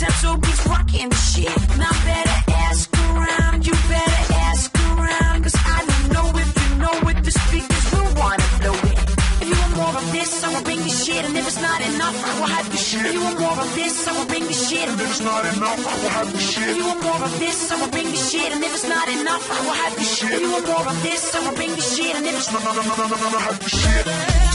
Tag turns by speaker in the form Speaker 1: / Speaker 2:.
Speaker 1: Central Beats rocking shit. Now better ask around, you better ask around, cause I don't know if you know what the speakers will wanna blow it. If you want more of this, I will bring the shit, and if it's not enough, I will have the shit. If you want more of this, I will bring the shit, and if it's not enough, I will have the shit. If you want more of this, I will bring the shit, and if it's not enough, I will have the shit. If you want more of this, I will bring the shit, and if it's not enough, I will have the shit.